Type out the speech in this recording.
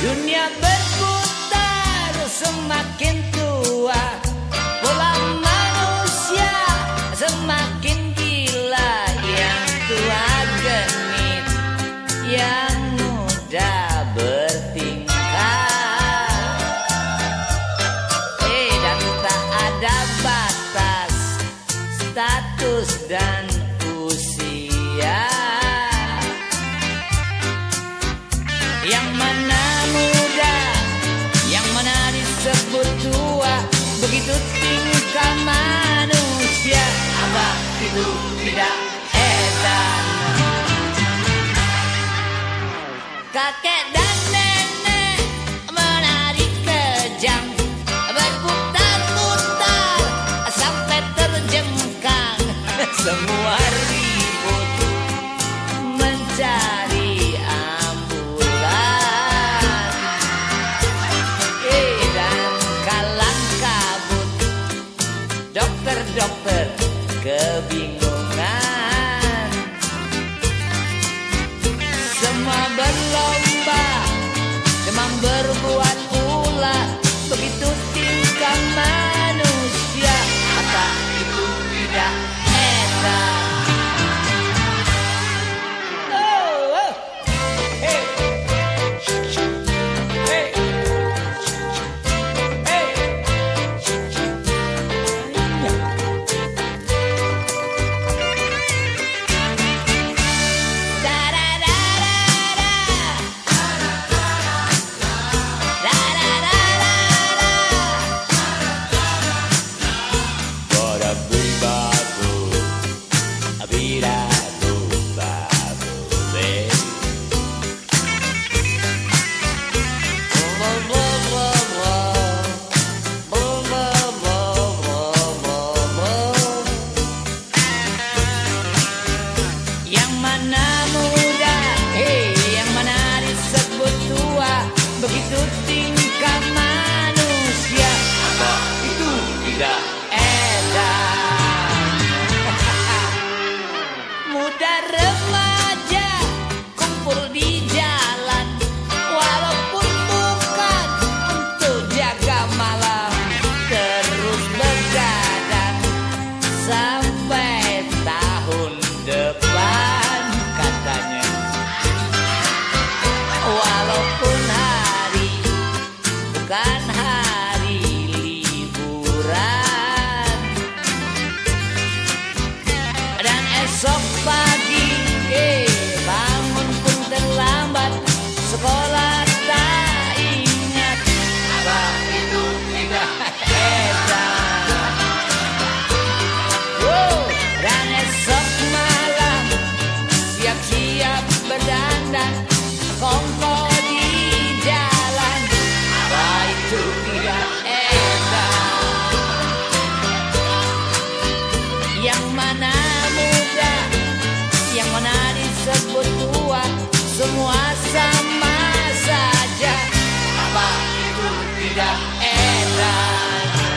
dunia berputar semakin dan usia. Yang mana muda, yang mana disebut tua Begitu tingkah manusia. Apa itu tidak edan? Kakek gabi up dúvida é dar.